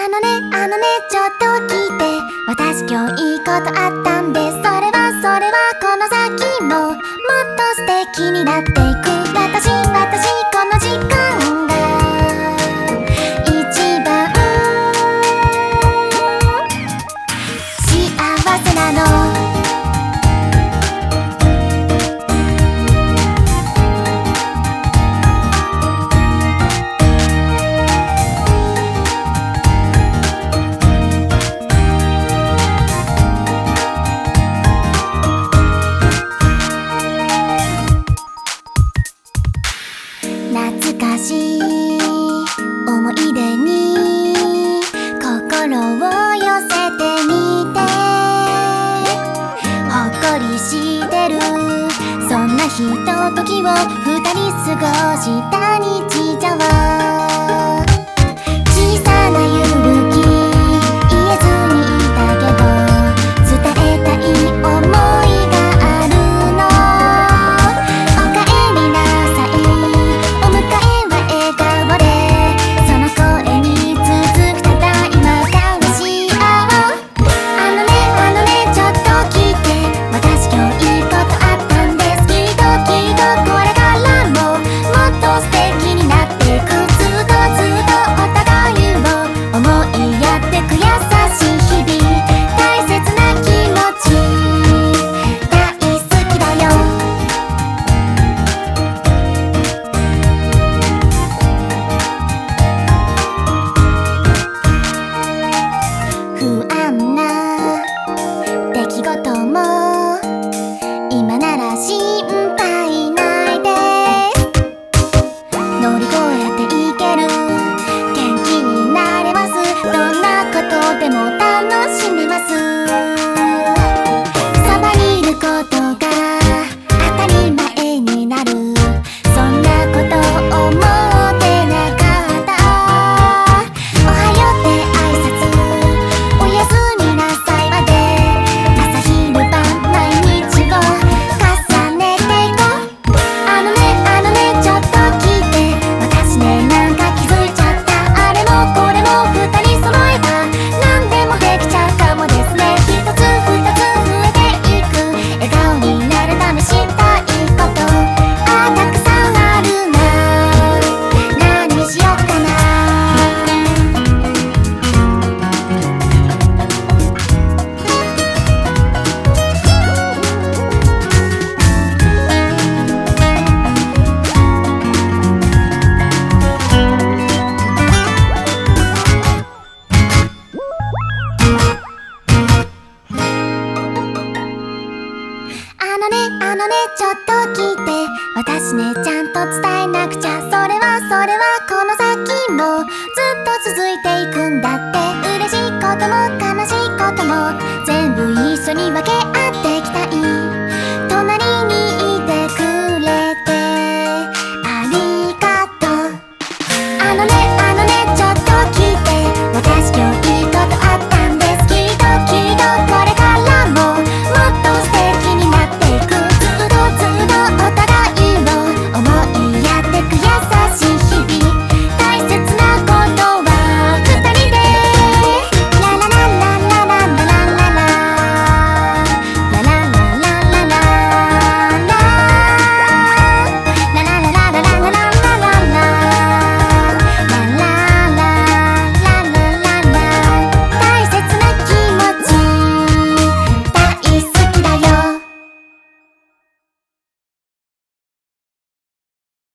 あのね、あのね、ちょっと聞いて。私今日いいことあったんですそれはそれはこの先ももっと素敵になっていく。私はを寄せてみて。ほっこりしてる。そんなひとときを二人過ごした日常出来事ちょっと聞いて私ねちゃんと伝えなくちゃ。それはそれはこの先もずっと続いていくんだって。